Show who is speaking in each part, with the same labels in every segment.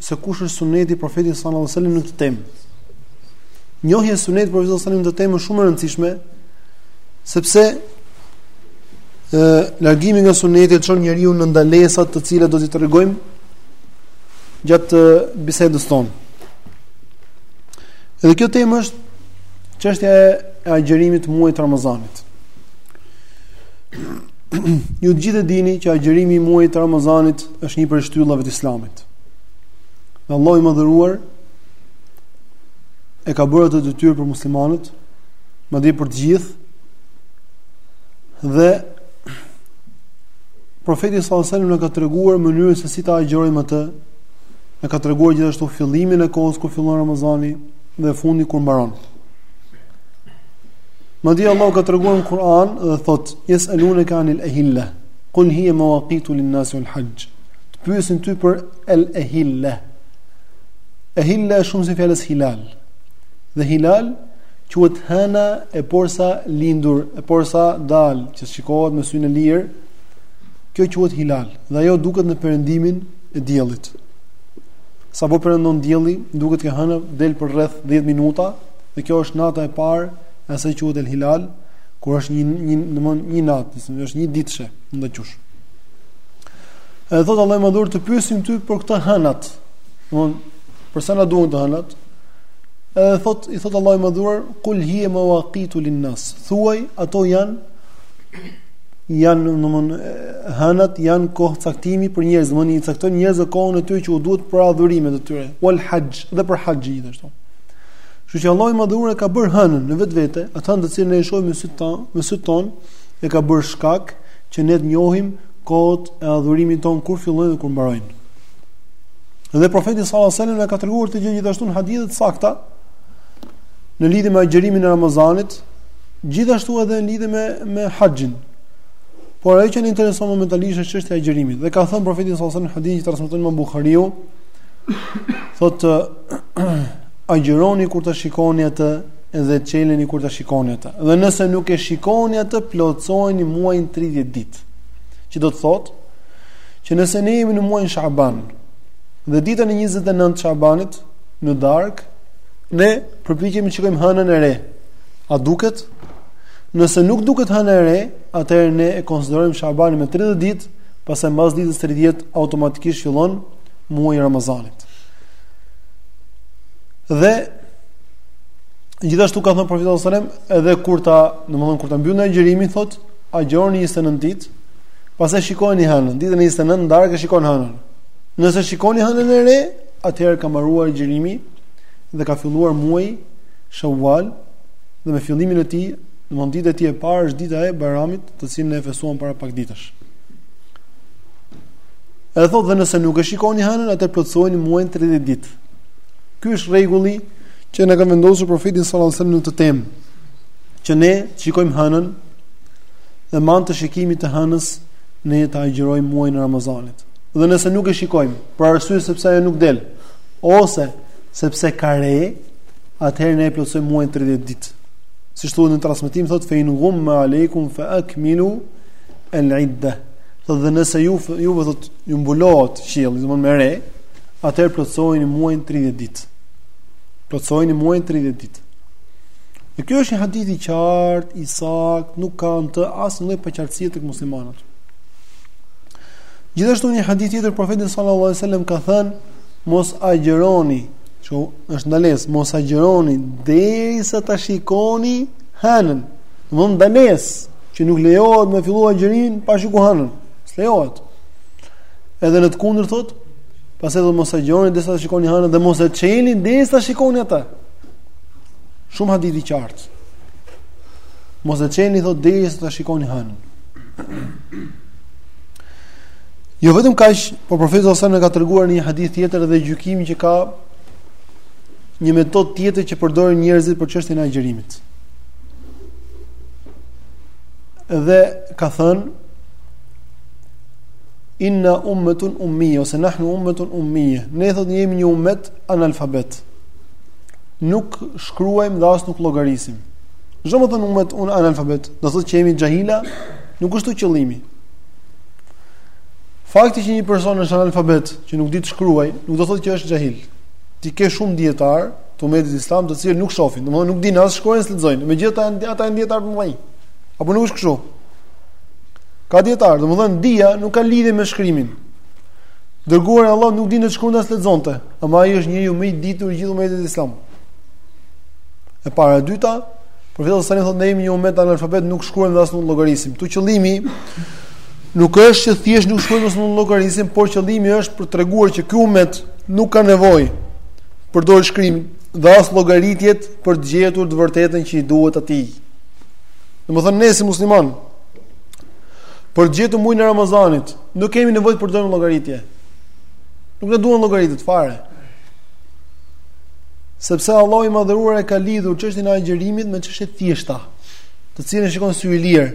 Speaker 1: se kush është suneti i profetit sallallahu alajhi wasallam në këtë temë. Njohja e sunetit profetit sallallahu alajhi wasallam në këtë temë është shumë e rëndësishme sepse ë largimi nga suneti çon njeriun në ndalesa të cilat do t'i tregojmë gjatë bisedës tonë. Edhe kjo temë është çështja e agjërimit të muajit Ramazanit. Ju të gjithë e dini që agjërimi i muajit të Ramazanit është një prej shtyllave të Islamit. Dhe Allahu i madhëruar e ka bërë atë detyrë për muslimanët, madje për të gjithë, dhe profeti s.a.s. na ka treguar mënyrën se si ta agjërojmë atë, na ka treguar gjithashtu fillimin e kohës kur fillon Ramazani dhe fundi kur mbaron. Madje Allahu ka treguar në Kur'an dhe thot, jeselune ke anil ehille, kul hije mewakitu lin nasi wel haxh, të pyesin ty për el ehille. Ehille është shumësi i fjalës hilal. Dhe hilal quhet hëna e porsalindur, e porsadalë, që shikohet me syrin e lirë. Kjo quhet hilal dhe ajo duket në perëndimin e diellit. Sapo perëndon dielli, duket që hëna del përreth 10 minuta dhe kjo është nata e parë e asaj quhet el hilal, kur është një një domthon një natë, është një ditëshe, mund ta quash. Edhe thot Allahu i madhëruar të pyesin ty për këto hënat. Domthon përse na duhen këto hënat? Edhe thot i thot Allahu i madhëruar kul hija mawaqitu lin nas. Thuaj ato janë janë domthon hënat janë kohëcaktimi për njerëz, domthon i caktojnë njerëzit kohën e tyre që u duhet për adhurimet e tyre. Wal hajj dhe për haxh gjithashtu. Kështu që Allahu i madhëruar e ka bërë hënën në vetvete, atë hënë të cilën ne e shohim me sytë tonë, me sytë tonë e ka bërë shkak që ne të njohim Kohët e adhurimit tonë kur fillojnë dhe kur mbarojnë. Dhe profeti sallallahu alajhi wasallam na ka treguar këtë gjë gjithashtu në hadithe të sakta në lidhje me agjërimin e Ramazanit, gjithashtu edhe në lidhje me me haxhin. Por ajo që na intereson momentalisht është çështja e agjërimit. Dhe ka thënë profeti sallallahu alajhi wasallam në hadithin që transmeton Imam Buhariu, thotë agjëroni kur ta shikoni atë dhe çeleni kur ta shikoni atë. Dhe nëse nuk e shikoni atë, plotësojeni muajin 30 ditë. Që do të thotë që nëse ne jemi në muajin Shaban dhe ditën e 29 të Shabanit në darkë, ne përpiqemi të shikojmë hënën e re. A duket? Nëse nuk duket hëna e re, atëherë ne e konsiderojmë Shabanin me 30 ditë, pastaj mbas ditës 30 automatikisht fillon muaji i Ramazanit. Dhe gjithashtu ka thënë profeti sallallahu alajhi wasallam, edhe kur ta, domethënë kur ta mbyllë agjërimin thotë agjëroni 29 ditë, pastaj shikojeni hënën, ditën e 29 darkë shikon hënën. Nëse shikoni hënën e re, atëherë ka mbaruar agjërimi dhe ka filluar muaji Shawwal dhe me fillimin e tij, domethënë dita e tij e parë është dita e Bajramit, të cilën e festuam para pak ditësh. Edhe thotë dhe nëse nuk e shikoni hënën, atëherë plotësojeni muajin 30 ditë. Ky është rregulli që na ka vendosur profeti sallallahu alajhi wasallam në këtë temë që ne shikojmë hënën Dhe me anë të shikimit të hënës ne ta agjërojmë muajin e Ramazanit. Dhe nëse nuk e shikojmë, për arsye sepse ajo nuk del, ose sepse ka re, atëherë ne e plotësojmë muajin 30 ditë. Siç thuhet në transmetim thotë fe in gumma aleikum fa akmilu al idda. Thotë dhe nëse ju ju thotë ju mbulohet qielli, domthonë me re, atëherë plotësojini muajin 30 ditë. Plotësojini muajin 30 ditë. Dhe kjo është një hadith i qartë, i saktë, nuk ka në të asnjë lloj paqartësie tek muslimanët. Gjithashtu një hadith tjetër profeti sallallahu alajhi wasallam ka thënë mos agjëroni, që është ndalesë, mos agjëroni derisa ta shikoni hënën. Domethënë ndalesë që nuk lejohet me filluar agjërimin pa shikuar hënën. S'lejohet. Edhe në të kundër thot, pastaj thotë mos agjëroni derisa ta shikoni hënën dhe mos e çelni derisa ta shikoni atë. Shumë hadith i qartë. Mos e çelni thotë derisa ta shikoni hënën. Jo vetëm kaq, po profeti sallallahu alajhi wasallam ka treguar në një hadith tjetër edhe gjykimin që ka një metodë tjetër që përdorin njerëzit për çështjen e agjërimit. Dhe ka thënë Inna ummetun ummije ose nahnu ummetun ummije. Ne thotë jemi një ummet analfabet. nuk shkruajmë dhe as nuk llogarisim. Ç'do me thënë umet analfabet, do thotë që jemi xhahila, nuk është ky qëllimi. Fakti që një person është analfabet, që nuk di të shkruaj, nuk do thotë që është xhahil. Ti ke shumë dijetarë të umetit islam, të cilët nuk shohin, domethënë nuk dinë as të shkruajnë as të lexojnë, megjithatë ata janë dijetarë të mëdhenj. Apo nuk është kështu? Ka dijetarë, domethënë dija nuk ka lidhje me shkrimin. I Dërguari i Allahut nuk dinte të shkruante as lexonte. Ama ai është njeriu më i ditur i gjithë umetit islam. E para e dyta, profeti sallallahu alajhi wasallam thotë ne jemi një umet analfabet, nuk shkruajmë as nuk llogarisim. Këtu qëllimi nuk është që thjesht nuk shkruajmë as nuk llogarisim, por qëllimi është për të treguar që ky umet nuk ka nevojë të përdorë shkrimin dhe as llogaritjet për të gjetur të vërtetën që i duhet atij. Domethënë ne si muslimanë për të gjetur muajin e Ramazanit, nuk kemi nevojë të përdorim llogaritje. Nuk na duhen llogaritë fare. Sepse Allahu i madhëruar e ka lidhur çështjen e agjërimit me çështje të thjeshta, të cilën e shikon syri i lirë.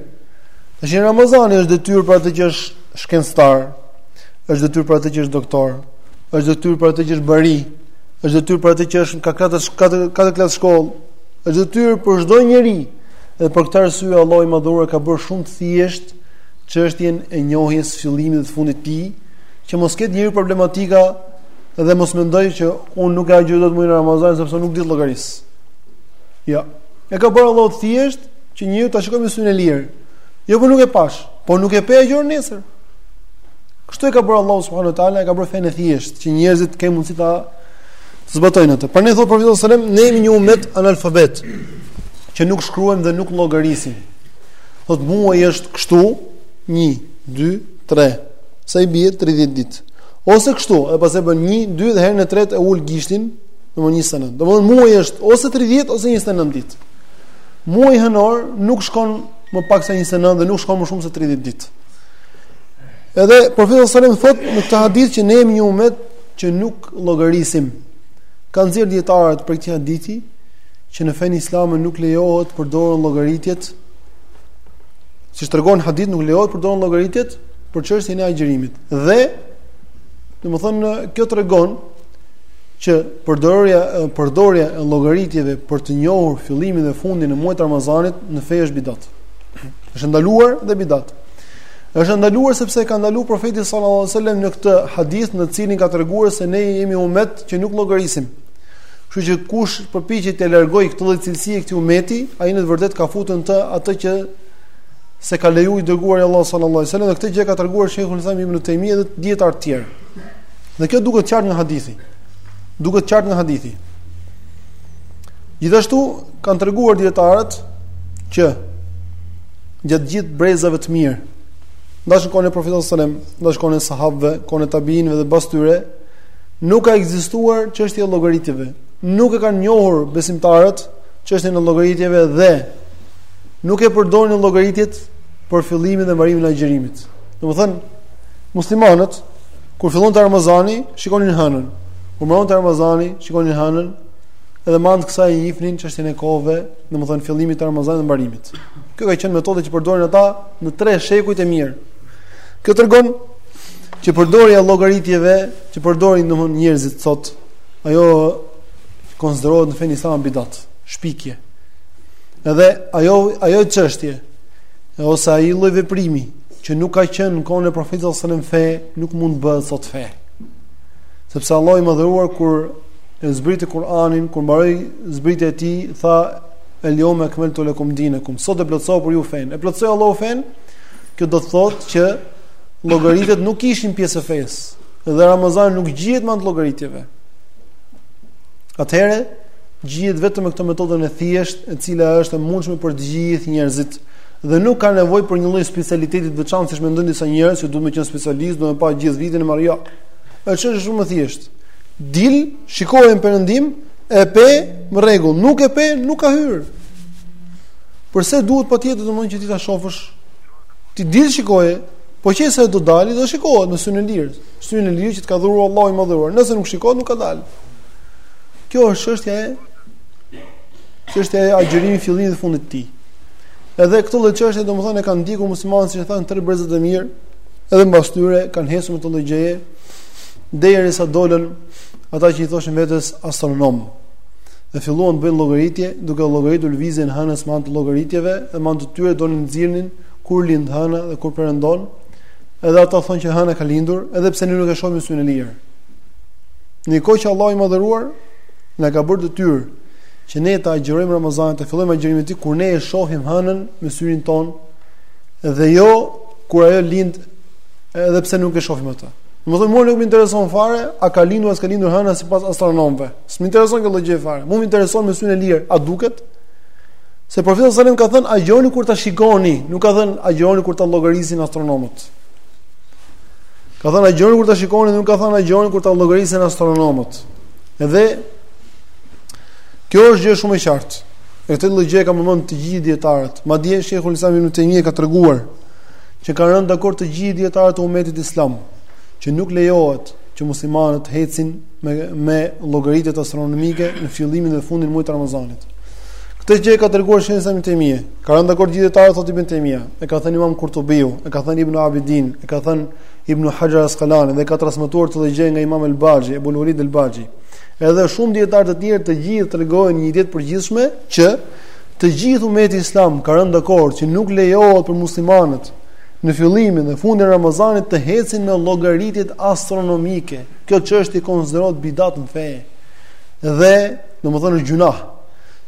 Speaker 1: Tash Ramazani është detyrë për atë që është shkencëtar, është detyrë për atë që është doktor, është detyrë për atë që është bari, është detyrë për atë që është ka katër katër katër klasë shkollë, është detyrë për çdo njeri. Dhe për këtë arsye Allahu i madhëruar e ka bërë shumë të thjeshtë çështjen e njohjes së fillimit dhe fundit të tij. që mos ketë njeri problematika dhe mos mendojë që unë nuk e agjëroj dot muajin Ramazan sepse nuk di të llogaris. Jo. E ka bërë Allahu të thjeshtë që njeriu ta shikojë me syrin e lirë. Jo po nuk e pashë, po nuk e pe agjëron nesër. Kështu e ka bërë Allahu subhanahu wa taala, e ka bërë fenë të thjeshtë që njerëzit të kenë mundësi ta zbatojnë atë. Prandaj thotë profeti sallallahu alajhi wasallam, ne jemi një umet analfabet që nuk shkruajmë dhe nuk llogarisim. Thotë muaji është kështu, 1 2 3 sa i bie 30 ditë. Ose kështu, e pastaj bën 1, 2 dhe herën e tretë e ul gishtin, domthonë 29. Domthonë muaji është ose 30 ose 29 ditë. Muaji hënor nuk shkon më pak se 29 dhe nuk shkon më shumë se 30 ditë. Edhe profeti sallallahu alajhi wasallam thotë në këtë hadith që ne jemi një umet që nuk llogarisim. Kanë nxjerrë dijetarët prej këtij hadithi që në fenë islame nuk lejohet të përdoren llogaritjet Siç tregon hadithi nuk lejohet të përdoren llogaritjet për çështjen e agjërimit. Dhe domethënë kjo tregon që përdorja, përdorja e llogaritjeve për të njohur fillimin dhe fundin e muajit të Ramazanit në fe është bidat. Është e ndaluar dhe bidat. Është e ndaluar sepse e ka ndaluar profeti sallallahu alajhi wasallam në këtë hadith në të cilin ka treguar se ne jemi umet që nuk llogarisim. Kështu që kush përpiqet të largojë këtë lloj cilësie këtij umeti, ai në të vërtetë ka futur në të atë që s'e ka leju i dërguari i Allahut sallallahu alaihi wasallam dhe këtë gjë e ka treguar Sheikhul Islam Ibn Taymiyyah dhe dijetarë të tjerë. Dhe kjo duket qartë nga hadithi. Duket qartë nga hadithi. Gjithashtu kanë treguar dijetarët që gjatë gjithë brezave të mirë, ndash kohën e profetit sallallahu alaihi wasallam, ndash kohën e sahabëve, kohën e tabiinëve dhe pas tyre, Nuk ka ekzistuar çështja e llogaritjeve. Nuk e kanë njohur besimtarët çështjen e llogaritjeve dhe nuk i përdornin llogaritjet për fillimin dhe mbarimin e agjërimit. Domethënë, muslimanët kur fillonte Ramazani, shikonin hënën. Kur mbaronte Ramazani, shikonin hënën. Edhe me anë të kësaj e njihnin çështjen e kohëve, domethënë fillimit të Ramazanit dhe mbarimit. Kjo ka qenë metoda që përdornin ata në tre shekujt e mirë. Kjo tregon që përdorja e llogaritjeve që përdorin domthon njerëzit sot, ajo konsiderohet në fenë islame bidat, shpikje. Edhe ajo ajo çështje ose ai lloj veprimi që nuk ka qenë në kohën e profetit sallallahu alajhi wasallam fe, nuk mund të bëhet sot fe. Sepse Allahu i madhëruar kur e zbriti Kur'anin, kur mbaroi zbritja e tij, tha el yawma akmaltu lakum dinakum. Sot e plotësova për ju fen. E plotësoi Allahu fen. Kjo do të thotë që llogaritjet nuk ishin pjesë e fesë dhe Ramazani nuk gjihet me anë të llogaritjeve. Atëherë gjihet vetëm me këtë metodën e thjeshtë, e cila është e mundshme për të gjithë njerëzit dhe nuk ka nevojë për një lloj specialiteti të veçantë siç mendojnë disa njerëz që duhet të jenë specialist, duhet të pa gjithë vitin e marrë jo. Është çështje shumë e thjeshtë. Dil, shiko në perëndim, e pe, në rregull, nuk e pe, nuk ka hyrë. Përse duhet patjetër domthonjë që ti ta shofësh Ti dil shikoje, po qe se do dalë, do shikohet me syrin e lirë, syrin e lirë që të ka dhuruar Allahu i Madhëruar. Nëse nuk shikohet, nuk ka dalë. Kjo është çështja e çështja e agjërimit fillimit dhe fundit të tij. Edhe këtë lloj çështje domethënë e kanë ndjekur muslimanët siç e thamë tre brezat e mirë, edhe mbas tyre kanë hecur me këtë lloj gjëje derisa dolën ata që i thoshin vetes astronom. dhe filluan të bëjnë llogaritje, duke llogaritur lëvizjen e hënës me anë të llogaritjeve, dhe me anë të tyre donin të nxirrnin kur lind hëna dhe kur perëndon, edhe ata thonë që hëna ka lindur, edhe pse ne nuk e shohim me syrin e lirë. Në kohë që Allahu i Madhëruar na ka bërë detyrë që ne të agjërojmë Ramazanin, të fillojmë agjërimin e tij kur ne e shohim hënën me syrin ton dhe jo kur ajo lind edhe pse nuk e shohim atë. Domethënë mua nuk më intereson fare a ka lindur a s'ka lindur hëna sipas astronomëve. S'më intereson kjo gjë fare. Mu më intereson me syrin e lirë, a duket? Se profeti sallallahu alajhi wasallam ka thënë agjoni kur ta shikoni, nuk ka thënë agjoni kur ta llogarisin astronomët. Ka thënë agjoni kur ta shikoni, nuk ka thënë agjoni kur ta llogarisin astronomët. Edhe kjo është gjë shumë e qartë. E këtë lloj gjë kanë në mend të gjithë dietarët. Madje Sheikhul Islam Ibn Taymiyyah ka treguar që kanë rënë dakord të gjithë dietarët e umetit islam që nuk lejohet që muslimanët të hecin me me llogaritjet astronomike në fillimin dhe fundin e muajit të Ramazanit. Këtë gjë e ka treguar Sheikhul Islam Ibn Taymija. Ka rënë dakord gjithë dietarët thotë Ibn Taymija, e ka thënë Imam Kurtubiu, e ka thënë Ibn Abidin, e ka thënë Ibn Hajar Asqalani dhe ka transmetuar këtë gjë nga Imam El Baji, Abu Walid El Baji. Edhe shumë dietarë të tjerë të gjithë tregojnë një ide të përgjithshme që të gjithë umeti islam ka rënë dakord që nuk lejohet për muslimanët në fillimin dhe fundin e Ramazanit të hecin me llogaritjet astronomike. Kjo çështje konsiderohet bidat në fe dhe, domethënë, është gjunah.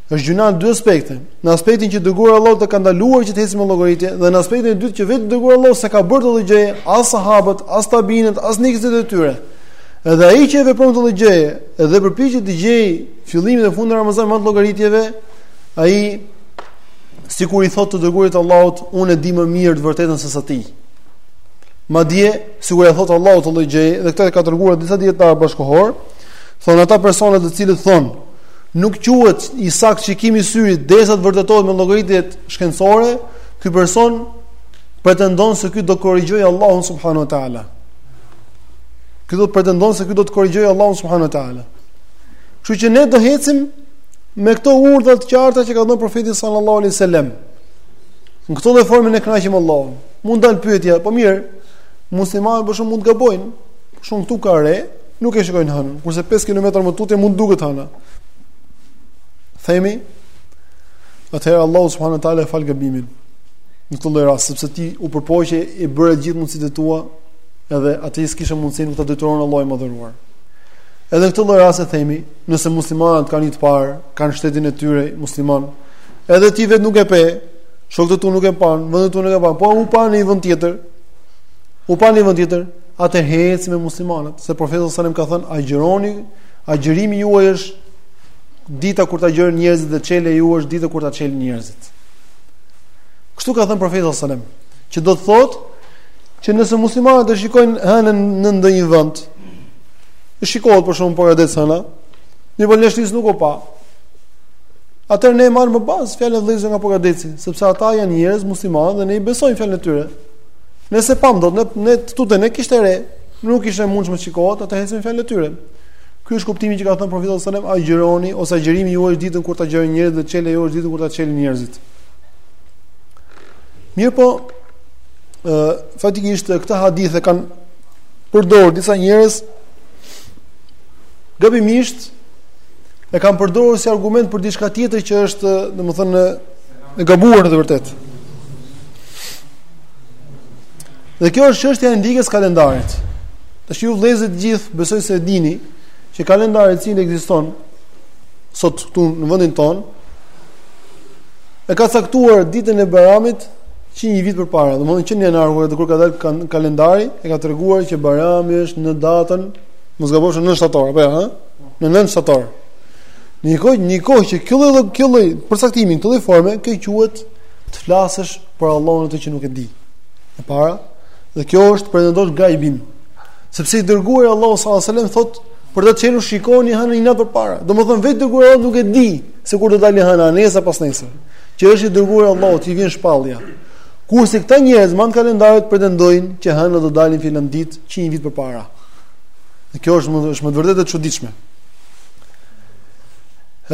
Speaker 1: Është gjunah në dy aspekte. Në aspektin që i dërguari i Allahut ka ndaluar që të ecim me llogaritje dhe në aspektin e dytë që vetë i dërguari i Allahut s'e ka bërë këtë gjë, as sahabët, as tabinët, as ndjekësit e tyre. Edhe ai që e vepron këtë gjë, edhe përpiqet të gjej fillimin e fundin të Ramazanit me anë të llogaritjeve, ai sikur i thotë të dërguarit të Allahut, unë e di më mirë të vërtetën se sa ti. Madje, sikur ia thot Allahut këtë lloj gjëje, dhe këtë e ka treguar disa dietar bashkohor, thon ata persona të cilët thon, nuk quhet i sakt shikimi i syrit derisa të vërtetohet me llogaritjet shkencore, ky person pretendon se ky do korrigjoj Allahun subhanahu wa taala. Ky do pretendon se ky do të korrigjoj Allahun subhanahu wa taala. Kështu që ne do ecim me këto urdhra të qarta që ka dhënë profeti sallallahu alaihi wasallam. Në këtë lloj forme ne kënaqim Allahun. Mund dal pyetja, po mirë, muslimanët për shembull mund të gabojnë. Për shembull këtu ka re, nuk e shikojnë hënën, kurse 5 kilometra më tutje mund duket hëna. Themi, atëherë Allahu subhanahu wa taala fal gabimin. Në këtë lloj rasti, sepse ti u përpoqe i bëre gjithë mundësitë e tua, edhe atë që s'kishe mundësi nuk ta detyron Allahu i madhëruar. Edhe në këtë lloj rasti themi, nëse muslimanët kanë një të parë, kanë shtetin e tyre musliman, Edhe ti vetë nuk e pe, shokët e tu nuk e pan, vendasit e tu nuk e pan, po u pa në një vend tjetër. U pa në një vend tjetër, atëherë hec me muslimanët, se profeti sallallahu alajhi wasallam ka thënë agjëroni, agjërimi juaj është dita kur të agjërojnë njerëzit dhe çelja juaj është dita kur ta çelin njerëzit. Kështu ka thënë profeti sallallahu alajhi wasallam, që do të thotë që nëse muslimanët e shikojnë hënën në ndonjë vend, e shikohet për shembull në Pogradec hëna, në Elbasan nuk u pa. Atëherë ne marrim në bazë fjalën e vëllezërve nga Pogradeci, sepse ata janë njerëz muslimanë dhe ne i besojmë fjalën e tyre. Ne s'e pam dot ne, këtu te ne kishte re, nuk ishte e mundshme të shikohet, atëherë hecim me fjalën e tyre. Ky është kuptimi që ka thënë profeti sallallahu alajhi wasallam, agjëroni ose agjërimi juaj është ditën kur të agjërojnë njerëzit dhe çelja juaj është ditën kur ta çelin njerëzit. Mirpo, ë fatkeqësisht këtë hadith e kanë përdorur disa njerëz gabimisht E kanë përdorur si argument për diçka tjetër që është, domethënë, e gabuar në të vërtetë. Dhe kjo është çështja e ndjekjes së kalendarit. Tash ju vëllezër të gjithë besoj se e dini që kalendari i cili ekziston sot këtu në vendin ton e ka caktuar ditën e Bajramit që një vit përpara, domethënë që në janar kur do kur ka dalë kalendari, e ka treguar që Bajrami është në datën, mos gabofsha nëntë shtator, apo jo, ha? në 9 shtator. Në një kohë, një kohë që kjo lloj kjo lloj përcaktimi në këtë forme, kjo quhet të flasësh për Allahun atë që nuk e di. E para, dhe kjo është të pretendosh gajbin. Sepse i dërguar i Allahut sallallahu alajhi wasallam thotë për të çelur shikoni hënën një natë përpara. Domethënë vetë i dërguari Allahut nuk e di se kur do dalë hëna, nesër pasnesër. Që është i dërguar i Allahut, i vjen shpallja. Kurse këta njerëz me kalendarët pretendojnë që hëna do dali filan ditë që një vit përpara. Dhe kjo është me është me vërtet e çuditshme.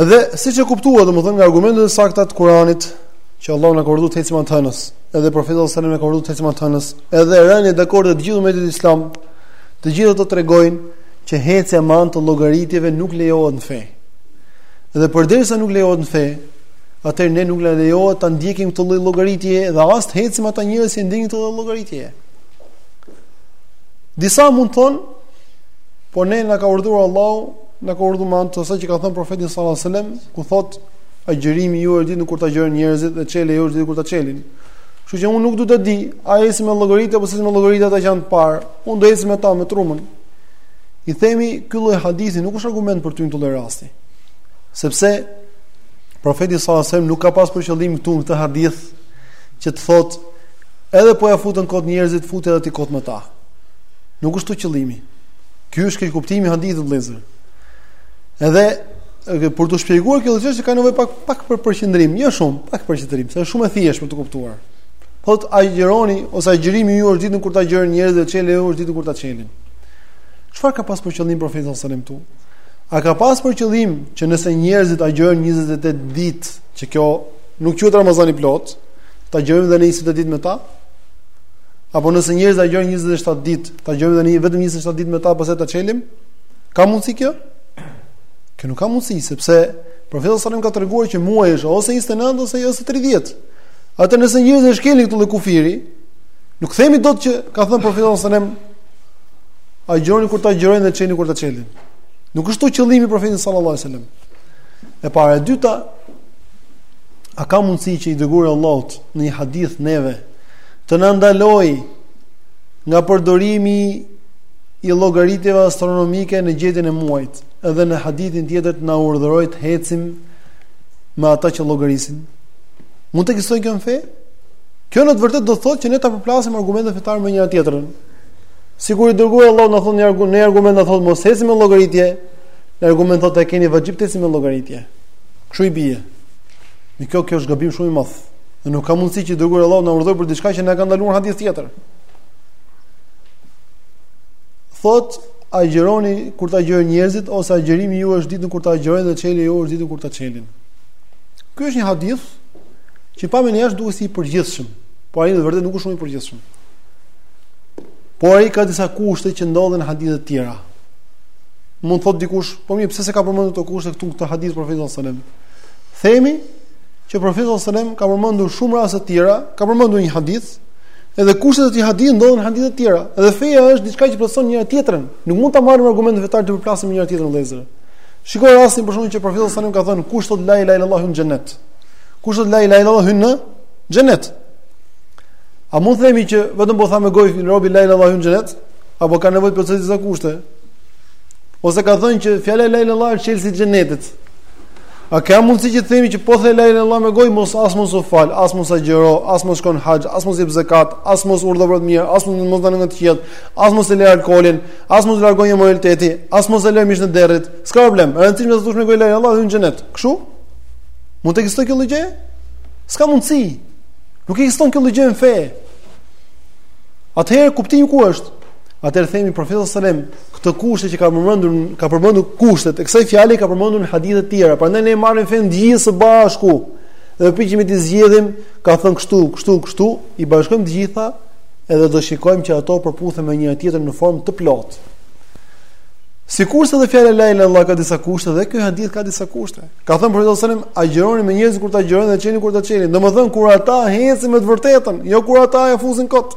Speaker 1: Edhe siç e kuptuat domethënë nga argumentet e sakta të Kuranit, që Allahu na ka urdhëruar të ecim me anë të hënës, edhe profeti sallallahu alajhi wasallam na ka urdhëruar të ecim me anë të hënës, edhe rënë dakord të gjithë umetit islam, të gjithë ato tregojnë që hecja me anë të llogaritjeve nuk lejohet në fe. Dhe përderisa nuk lejohet në fe, atëherë ne nuk na lejohet ta ndjekim këtë lloj llogaritje dhe as të ecim me ata njerëz që ndjekin këtë lloj llogaritje. Disa mund të thonë, po ne na ka urdhëruar Allahu, na ka urdhëruar me anë të asaj që ka thënë profeti sallallahu alajhi wasallam, ku thotë agjërimi juj është ditën kur të agjërojnë njerëzit dhe çelja juj është ditën kur ta çelin. Kështu që unë nuk do të di, a ecin me llogaritje apo s'ecin me llogaritje ata që janë të parë. Unë do eci me ta me turmën. I themi, ky lloj hadithi nuk është argument për ty në këtë rast. Sepse profeti sallallahu alajhi wasallam nuk ka pas për qëllim këtu në këtë hadith që të thotë Edhe po ja futën kot njerëzit, futja edhe ti kot me ta. Nuk është tu qëllimi. Ky është keqkuptimi i hadithit vëllezër. Edhe për të shpjeguar këtë çështje ka nevojë pak pak për përqendrim, jo shumë, pak për përqendrim, se është shumë e thjeshtë për të kuptuar. Po të agjëroni ose agjërimi juj është ditën kur të agjërojnë njerëzit dhe çelja juj është ditën kur ta çelin. Çfarë ka pas për qëllim profeti sallallahu alajhi wasallam tu? A ka pas për qëllim që nëse njerëzit agjërojnë 28 ditë, që kjo nuk quhet Ramazan i plotë, të agjërojmë dhe ne 28 ditë me ta? Apo nëse njerëzit agjërojnë 27 ditë, të agjërojmë dhe ne vetëm 27 ditë me ta pastaj ta çelim? Ka mundësi kjo? Kjo nuk ka mundësi sepse profeti sallallahu alajhi wasallam ka treguar që muaji është ose 29 ose ose 30. Atëherë nëse njerëzit e shkelin këtë lloj kufiri, nuk themi dot që ka thënë profeti sallallahu alajhi wasallam agjëroni kur të agjërojnë dhe çelni kur ta çelin. Nuk është ktu qëllimi i profetit sallallahu alajhi wasallam. E para e dyta, A ka mundësi që i dërguari i Allahut në një hadith neve të na ndalojë nga përdorimi i llogaritjeve astronomike në gjetjen e muajit, edhe në hadithin tjetër të na urdhërojë të ecim me ata që llogarisin. Mund të ekzistojë kjo në fe? Kjo në të vërtetë do të thotë që ne t'i përplasim argumentet fetare me njëra tjetrën. Sikur i dërguari Allahut na thotë në një argument, në një argument na thotë mos ecni me llogaritje, në një argument thotë e keni vaxhib të ecni me llogaritje. Kështu i bie. E kjo kjo është gabim shumë i madh. Dhe nuk ka mundësi që i dërguari Allahut na urdhëroj për diçka që na ka ndaluar hadith tjetër. Thot, agjëroni kur ta agjërojnë njerëzit ose agjërimi ju është ditën kur ta agjërojnë dhe çeli ju është ditën kur ta çelin. Ky është një hadith që pamje jashtë duket si i përgjithshëm, por ai në vërtetë nuk është shumë i përgjithshëm. Por ai ka disa kushte që ndodhen në hadithe të tjera. Mund të thotë dikush, po mirë, pse s'e ka përmendur këto kushte këtu këtë hadith profeti sallallahu alajhi wasallam? Themi që profeti sallallahu alajhi wasallam ka përmendur shumë raste të tjera, ka përmendur një hadith, edhe kushtet e këtij hadithi ndodhen në hadithe të tjera. Edhe feja është diçka që plotëson njëra tjetrën. Nuk mund ta marrim argumentet fetare t'i përplasim me njëra tjetrën vëllezër. Shiko rastin për shembull që profeti sallallahu alajhi wasallam ka thënë kush thot la ilaha illallah hyn xhenet. Kush thot la ilaha illallah hyn në xhenet. A mund të themi që vetëm po tha me gojë robi la ilaha illallah hyn xhenet? Apo ka nevojë të plotësojë disa kushte? Ose ka thënë që fjala la ilaha illallah është çelësi i xhenetit. A ka mundësi që të themi që po the la ilaha illallah me gojë mos as mos u fal, as mos agjëro, as mos shko në haxh, as mos jep zekat, as mos urdhëro për të mirë, as mos mos ndalo nga të këqijat, as mos e lë alkoolin, as mos largo nga imoraliteti, as mos e lë mishin e derrit. S'ka problem. E rëndësishme është të thosh me gojë la ilaha illallah hyn xhenet. Kështu? Mund të ekzistojë kjo gjë? S'ka mundësi. Nuk ekziston kjo gjë në fe. Atëherë kuptimi ku është? Atëherë themi profeti sallallahu alajhi wasallam, këto kushte që ka përmendur, ka përmendur kushtet e kësaj fjale ka përmendur në hadithe të tjera. Prandaj ne e marrim fenë gjithë së bashku dhe përpiqemi të zgjedhim, ka thënë kështu, kështu, kështu, i bashkojmë të gjitha edhe do shikojmë që ato përputhen me njëra tjetrën në formë të plotë. Sikurse edhe fjala la ilaha illallah ka disa kushte dhe ky hadith ka disa kushte. Ka thënë profeti sallallahu alajhi wasallam, agjëroni me njerëz kur ta agjërojnë dhe çelni kur ta çelin. Domethënë kur ata ecin me të vërtetën, jo kur ata ia fusin kot.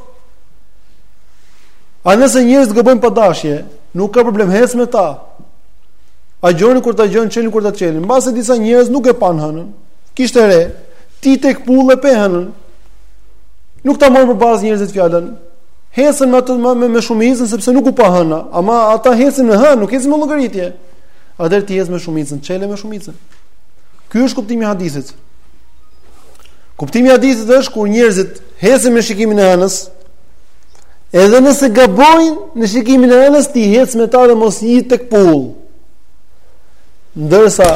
Speaker 1: A nëse njerëzit gabojnë pa dashje, nuk ka problem hec me ta. Agjëro kur ta agjërojnë, çele kur ta çelin. Mbase disa njerëz nuk e panë hënën. Kishte re, ti tek pullë e pe hënën. Nuk ta morën për bazë njerëzit fjalën. Hecën me ata me, me shumicën sepse nuk u pa hëna, ama ata hecin me hënë, nuk hecin me llogaritje. Atëherë ti hec me shumicën, çele me shumicën. Ky është kuptimi i hadithit. Kuptimi i hadithit është kur njerëzit hecin me shikimin e hënës, Edhe nëse gabojnë në shikimin e hënës ti hec me ta dhe mos rri tek pull. Ndërsa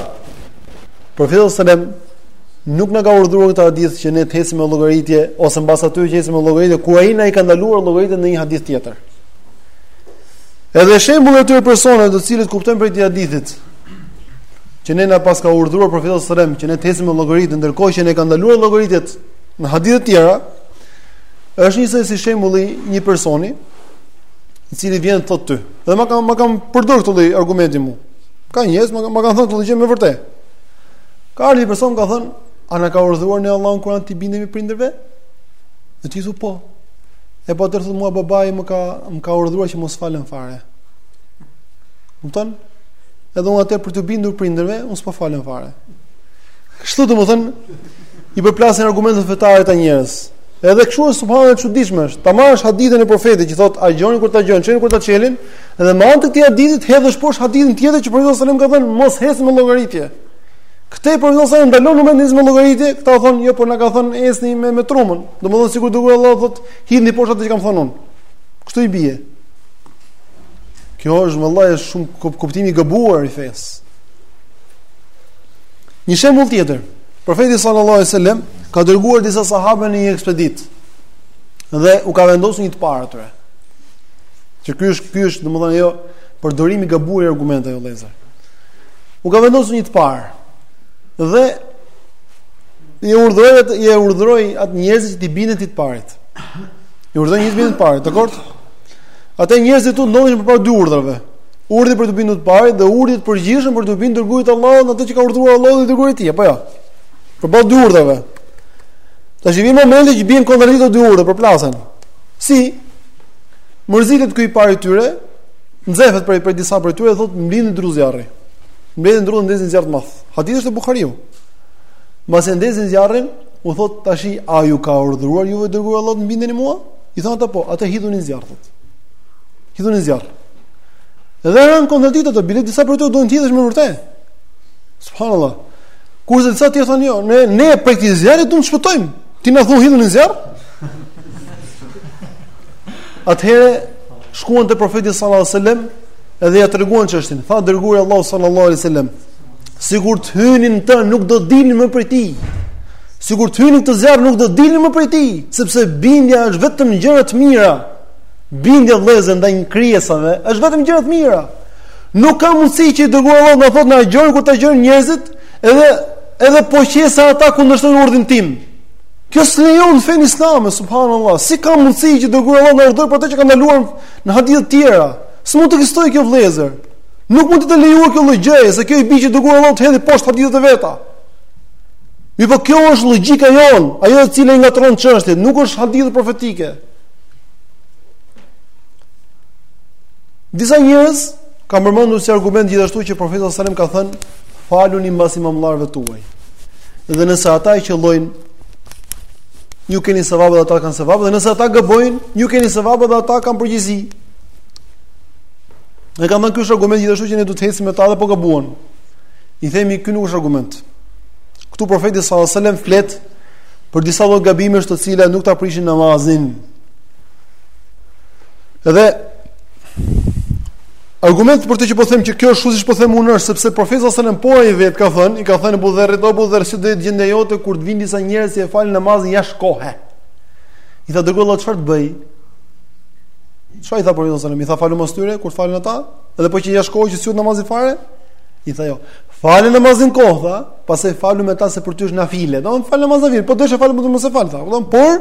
Speaker 1: profeti sallallahu alajhi wasallam nuk na ka urdhëruar këtë hadith që ne të hecim me llogaritje ose mbas atyre që hecin me llogaritje ku ai na i ka ndaluar llogaritjet në një hadith tjetër. Edhe shembulli i atyre personave të cilët kuptojnë prej këtij hadithit që ne na paska urdhëruar profeti sallallahu alajhi wasallam që ne të hecim me llogaritje ndërkohë që na i ka ndaluar llogaritjet në hadithe të tjera, Është njësoj si shembulli i një personi i cili vjen të thotë ty. Dhe ma kanë ma kanë përdor këtë lloj argumenti mua. Ka njerëz ma ma kanë thënë këtë gjë me vërtet. Ka ardhur një person ka thënë, "A na ka urdhëruar ne Allahu Kur'an t'u bindemi prindërve?" Dhe ti thua po. E po atëherë thotë mua babai më ka më ka urdhëruar që mos falem fare. Kupton? Edhe unë atëherë për t'u bindur prindërve, unë s'po falem fare. Kështu domethënë I përplasin argumentet fetare këta njerëz. Edhe kështu është subhanallahu e çuditshme është. Ta marrësh hadithin e profetit që thotë agjoni kur të agjojnë, çelni kur ta çelin, dhe me anë të këtij hadithi të hedhësh poshtë hadithin tjetër që profeti sallallahu alajhi wasallam ka thënë mos ecni me llogaritje. Këtu profeti sallallahu alajhi wasallam ndalon agjërimin me llogaritje, këta thonë jo, por na ka thënë ecni me me turmën. Domethënë sikur i dërguari i Allahut thotë hidhni poshtë atë që kam thënë unë. Kështu i bie. Kjo është vallahi është shumë kuptim i gabuar i fesë. Një shembull tjetër. Profeti sallallahu alaihi wasallam ka dërguar disa sahabe në një ekspeditë dhe u ka vendosur një të parë atyre. Që ky është ky është domethënë jo përdorimi i gabuar i argumenteve o vëllezër. U ka vendosur një të parë dhe i urdhëroi atë i urdhëroi atë njerëzit që t'i bindeshin këtij të parit. I urdhëroi njerëzit t'i binden të parit, dakord? Ata njerëzit u ndodhën përpara dy urdhrave. Urdhri për t'iu bindur të parit dhe urdhri i përgjithshëm për t'iu bindur të dërguarit të Allahut në atë që ka urdhëruar Allahu dhe i dërguari i tij, apo jo? Përballë dy urdhrave. Tash vjen momenti që bien kontradiktë dy urdhrat përplasen. Si? Mërzitet ky i pari i tyre, nxehet për për disa prej tyre thotë mblidhni dru zjarri. Mblidhni dru ndezin zjarr të madh. Hadithi është te Buhariu. Mbasi e ndezin zjarrin, u thotë tash a ju ka urdhëruar juve i dërguari i Allahut të më bindeni mua? I thonë ata po, atëherë hidhuni në zjarr thotë. Hidhuni në zjarr. Dhe ranë kontradiktë ato bile disa prej tyre donin të hidheshin me vërtet. Subhanallahu. Kurse disa të tjerë thonë jo, ne ne prej këtij zjarrit duam të shpëtojmë. Ti na thua hidhuni në zjarr? Atëherë shkuan te profeti sallallahu alajhi wasallam dhe ia treguan çështjen. Tha i dërguari i Allahut sallallahu alajhi wasallam, sikur të hynin në të nuk do dilnin më prej tij. Sikur të hynin te zjarri nuk do dilnin më prej tij, sepse bindja është vetëm gjëra të mira. Bindja vëllezër ndaj krijesave është vetëm gjëra të mira. Nuk ka mundësi që i dërguari i Allahut të na thotë agjoni kur të agjojnë njerëzit, edhe edhe po qe se ata kundërshtojnë urdhrin tim. Kjo s'lejohet në fenë islame, subhanallahu. Si ka mundësi që i dërguari i Allahut të na urdhërojë për atë që ka ndaluar në hadithe të tjera? S'mund të ekzistojë kjo vëllezër. Nuk mund të jetë e lejuar kjo lloj gjëje, se kjo i bie që i dërguari i Allahut të hedhë poshtë hadithet të veta. Mirëpo kjo është logjika jonë, ajo e cila i ngatërron çështjet, nuk është hadithet profetike. Disa njerëz kanë përmendur si argument gjithashtu që profeti sallallahu alajhi wasallam ka thënë faluni mbas imamllarëve tuaj. Dhe nëse ata e qëllojnë ju keni sevap dhe ata kanë sevap dhe nëse ata gabojnë ju keni sevap dhe ata kanë përgjegjësi. E kanë thënë ky është argument gjithashtu që ne duhet të ecim me ta dhe po gabuan. I themi ky nuk është argument. Ktu profeti sallallahu alajhi wasallam flet për disa lloj gabimesh të cilat nuk ta prishin namazin. Dhe argumenti për të që po them që kjo është kështu siç po them unë është sepse profeti sallallahu alajhi wasallam po ai vet ka thënë, i ka thënë Abu Dherrit, Abu Dherr, si do jetë gjendja jote kur të vinë disa njerëz që e falin namazin jashtë kohe. I tha i Dërguar i Allahut çfarë të bëj? Çfarë i tha profeti sallallahu alajhi wasallam? I tha falu mbas tyre kur falin ata, edhe po qe jashtë kohë që s'hyn namazi fare? I tha jo. Fale namazin në kohë, tha, Pastaj falu me ta se për ty është nafile. Domethënë namaz nafile, po deshe falu, mos u fal me ta. Domethënë por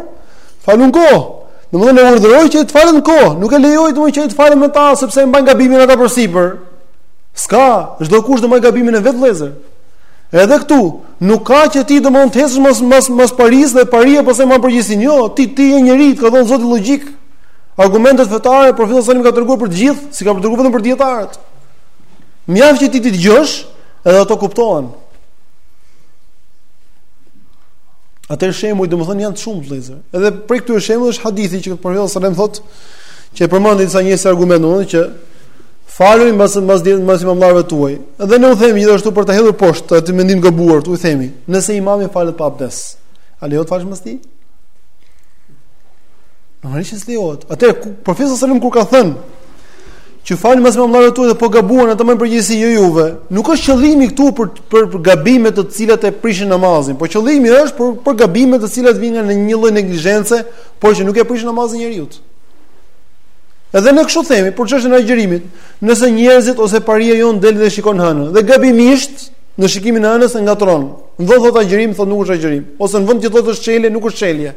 Speaker 1: falu në kohë. Domethënë e urdhëroi që të falet në kohë, nuk e lejoi domethënë që të falet me ta sepse mban gabimin ata përsipër. S'ka, çdo kush do mbajë gabimin e vet vëllezër. Edhe këtu, nuk ka që ti domethënë të ecësh mbas mbas mbas parisë dhe paria pastaj mban përgjegjësinë. Jo, ti ti je njeri, të ka dhënë Zoti logjikë. Argumentet fetare profeti sallallahu alajhi wasallam i ka treguar për të gjithë, s'i ka treguar vetëm për dijetarët. Mjaft që ti t'i dëgjosh, Edhe ato kuptohen. Atë shembuj domethënë janë të shumtë vëllezër. Edhe prej këtyre shembujve është hadithi që profeti sallallahu alajhi wasallam thotë që e përmendin disa njerëz argument domethënë që faluni mbas mbas ditë mbas imamllarëve tuaj. Dhe ne u themi gjithashtu për të hedhur poshtë atë mendim të gabuar, u themi, nëse imami falet pa abdes, a lejohet të falesh mbas tij? Normalisht s'lejohet. Atë profeti sallallahu alajhi wasallam kur ka thënë Që faluni mbas imamllarëve tuaj dhe po gabuan ata mbajnë përgjegjësi jo juve. Nuk është qëllimi këtu për, për, për gabimet të cilat e prishin namazin, po qëllimi është për, për gabimet të cilat vijnë nga një lloj neglizhence, por që nuk e prishin namazin e njeriut. Edhe ne kështu themi, për çështjen e agjërimit, nëse njerëzit ose paria jonë del dhe shikon hënën, dhe gabimisht në shikimin e hënës e ngatërron. Në vend që të thotë agjërim, thotë nuk është agjërim, ose në vend të thotë është çelje, nuk është çelje.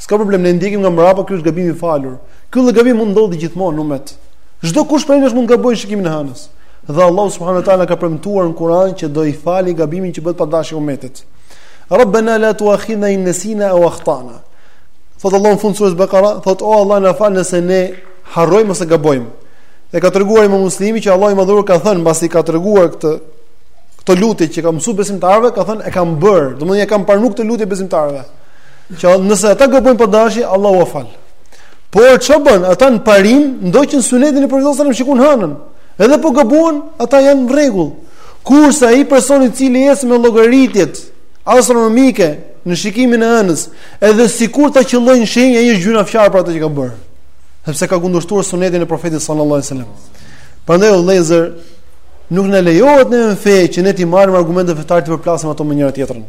Speaker 1: S'ka problem, ne i ndjekim nga mbrapa, ky është gabim i falur. Ky lloj gabimi mund të ndodhi gjithmonë në umet. Çdo kush prej nesh mund të gabojë shikimin e hënës. Dhe Allahu subhanahu wa taala ka premtuar në Kur'an që do ia fali gabimin që bëhet pa dashje umetit. Rabbana la tu'akhidhna in nasina aw akhtana. Thotë Allahu në fund të sures Bekara, thotë o Allah na fal nëse ne harrojmë ose gabojmë. Dhe ka treguar Imam Muslimi që Allahu i Madhëruar ka thënë mbasi ka treguar këtë këto lutje që ua ka mësuar besimtarëve, ka thënë e kam bërë, domethënë e kam pranuar këtë lutje besimtarëve. Që nëse ata gabojnë pa dashje, Allahu u fal. Por ça bën, ata në parim ndoqën sunetin e profetit sallallahu alajhi wasallam shikuan hënën. Edhe po gabuan, ata janë në rregull. Kurse ai person i cili ecën me llogaritjet astronomike në shikimin e hënës, edhe sikur ta qëllojë në shenjë, ai është gjynafqar për atë që ka bërë. Sepse ka kundërshtuar sunetin e profetit sallallahu alajhi wasallam. Prandaj o vëllezër, nuk na lejohet në fe që ne t'i marrim argumentet fetare t'i përplasim ato me njëra tjetrën.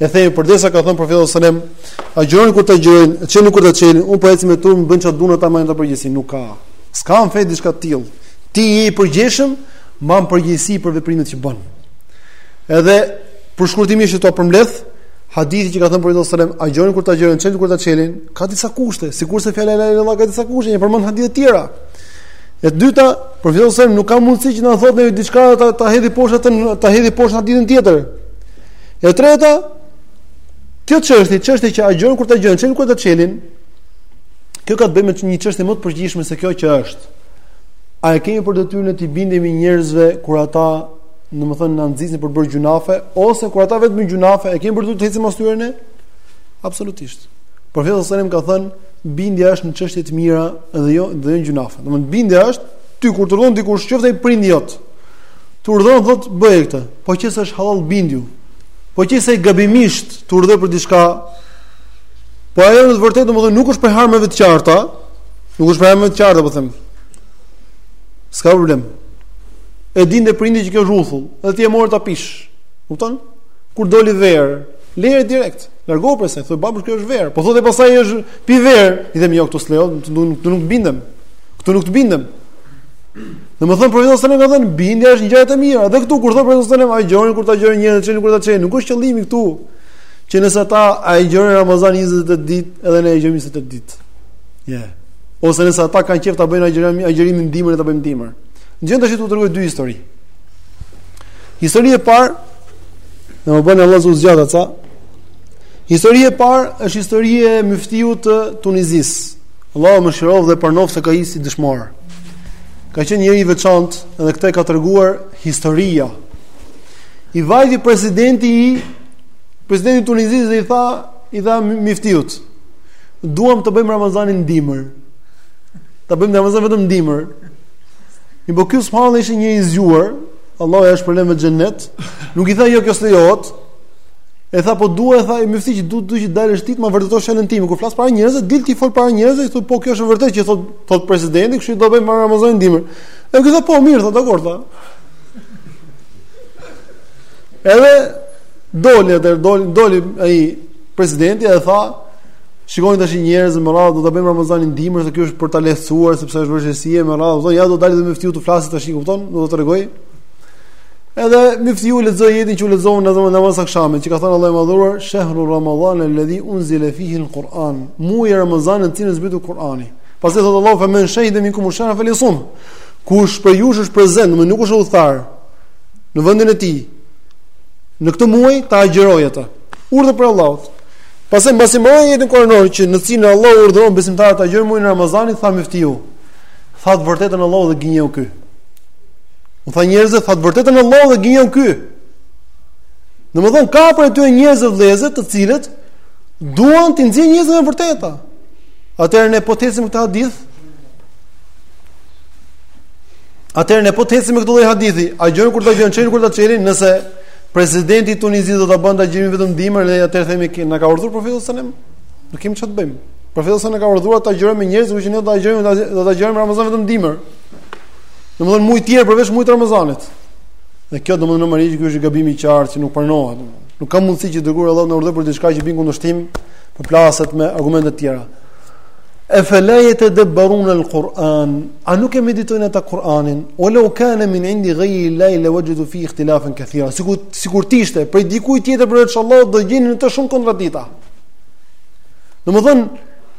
Speaker 1: E themi përderisa ka thënë profeti sallallahu alajhi wasallam, agjëroni kur të agjërojnë, çelni kur të çelin, unë po eci me turmën, bëjnë çfarë duan ata mbajnë përgjegjësi, nuk ka. S'ka në fe diçka të tillë. Ti je i përgjegjshëm, mban përgjegjësi për veprimet që bën. Edhe për shkurtimisht ta përmbledh, hadithi që ka thënë profeti sallallahu alajhi wasallam, agjëroni kur të agjërojnë, çelni kur të çelin, ka disa kushte, sikurse fjala la ilaha illallah ka disa kushte, i përmend hadithe të tjera. E dyta, profeti sallallahu alajhi wasallam nuk ka mundësi që të na thotë ne diçka ta ta hedhi poshtë atë ta hedhi poshtë në hadithin tjetër. E treta, kjo çështje, çështja që agjëron kur të agjërojnë, çel kur të çelin. Kjo ka të bëjë me një çështje më të përgjithshme se kjo që është. A e kemi për detyrë ne t'u bindemi njerëzve kur ata, domethënë, na nxisin për të bërë gjunafe ose kur ata vetë bëjnë gjunafe, e kemi për detyrë të ecim pas tyre ne? Absolutisht. Profeti sallallahu alajhi wasallam ka thënë, bindja është në çështje të mira dhe jo dhe jo në gjunafe. Domethënë, bindja është ty kur të urdhëron dikush, qoftë ai prindi jot. Të urdhëron thotë bëj këtë. Po qe se është halal bindju. Po qe se gabimisht të urdhëron për diçka. Po ajo në të vërtetë domethënë nuk është prej harameve të qarta, nuk është prej harameve të qarta po them. S'ka problem. E din dhe prindi që kjo është rruthull, edhe ti e more ta pish. Kupton? Kur doli verë, lere direkt. Largo pse, thuaj babush kjo është verë. Po thotë pastaj hesht pi verë, i them jo këtu s'lejohet, nuk nuk bindem. Këtu nuk të bindem. Domethënë profeti sallallahu alajhi wasallam ka thënë bindja është në gjëra të mira. Dhe këtu kur thotë profeti sallallahu alajhi wasallam agjëroni kur të agjërojnë njerëzit çelni kur të çelin, nuk është qëllimi këtu që nëse ata e agjërojnë Ramazanin 28 ditë, edhe ne e agjërojmë 28 ditë. Jo. Jo. Ose nëse ata kanë qejf ta bëjnë agjërimin agjërimin në dimër ne ta bëjmë në dimër. Tani do t'ju tregoj dy histori. Historia e parë, do më bëni hallall u zgjata ca. Historia e parë është historia e myftiut të Tunizisë. Allahu e mëshiroftë dhe e pranoftë s'ka njëri si dëshmor. Ka qenë njeri i veçantë dhe këtë e ka treguar historia. I vajti presidenti i presidenti i Tunizisë dhe i tha i tha myftiut. Duam të bëjmë Ramazanin në dimër. Ta bëjmë Ramazan vetëm në dimër. E po ky subhanallahu ishte njeri i zgjuar, Allahu e shpërbleftë me xhennet. Nuk i tha jo kjo s'lejohet. E tha po duhet tha i myftiut që duhet duhet të dalësh ti të më vërtetosh fjalën time. Kur flas para njerëzve, dil ti fol para njerëzve, thotë po kjo është e vërtetë që thot thot presidenti, kështu do bëjmë me Ramazanin dimër. E ky tha po mirë, tha dakor tha. Edhe doli atë doli doli ai presidenti edhe tha Shikoni tash njerëz me radhë do ta bëjmë Ramazanin dimër se kjo është për ta lehtësuar sepse është vështirësi e me radhë. Domethënë ja do dalë dhe myftiu të flasë tash, kupton? Do të tregoj. Edhe myftiu lexoi ajetin që u lexova në namaz të akshamit, që ka thënë Allahu i madhuar, "Shahru Ramadan alladhi unzila fihi al-Quran", muaji i Ramazanit në të cilin ka zbritur Kur'ani. Pastaj thotë Allahu, "Faman shahida minkum ash-shahra falyasum." Kush prej jush është prezent, domethënë nuk është udhëtar në vendin e tij. Në këtë muaj ta agjërojë atë. Urdhër prej Allahut. Pastaj mbasi mbaroi ajetin kur'anor që në të cilin Allahu urdhëron besimtarët ta agjërojnë muajin e Ramazanit, tha myftiu, "Tha të vërtetën Allahu dhe gënjeu ky." U tha njerëzve, tha të vërtetën Allahu dhe gënjeu ky. Domethën ka prej atyre njerëzve vëllezër, të cilët duan të nxjerrin njerëzit nga e vërteta. Atëherë ne po të ecim me këtë hadith. Atëherë ne po të ecim me këtë lloj hadithi. Agjëroni kur të agjërojnë çeleni kur ta çelin, nëse presidenti i Tunizisë do ta bënte agjërimin vetëm në dimër dhe atëherë themi që na ka urdhëruar profeti sallallahu alajhi wasallam. Nuk kemi çfarë të bëjmë. Profeti sallallahu alajhi wasallam na ka urdhëruar të agjërojmë me njerëzit, kështu që ne do ta agjërojmë do ta agjërojmë Ramazanin vetëm në dimër. Domethënë muaj të tjerë përveç muajit të Ramazanit. Dhe kjo domethënë normalisht ky është gabim i qartë që nuk pranohet. Nuk ka mundësi që i dërguari i Allahut të urdhërojë për diçka që bie në kundërshtim, përplaset me argumente të tjera. E fela jetedebberune l-Kur'an, a nuk e meditojnë ata Kur'anin, ue leu kane min indi gajril-lahi le uexhedu fihi khtilafen kethira, sikur, sikur të ishte, prej dikujt tjetër përveç Allahut do gjenin në të shumë kontradikta. Domethënë,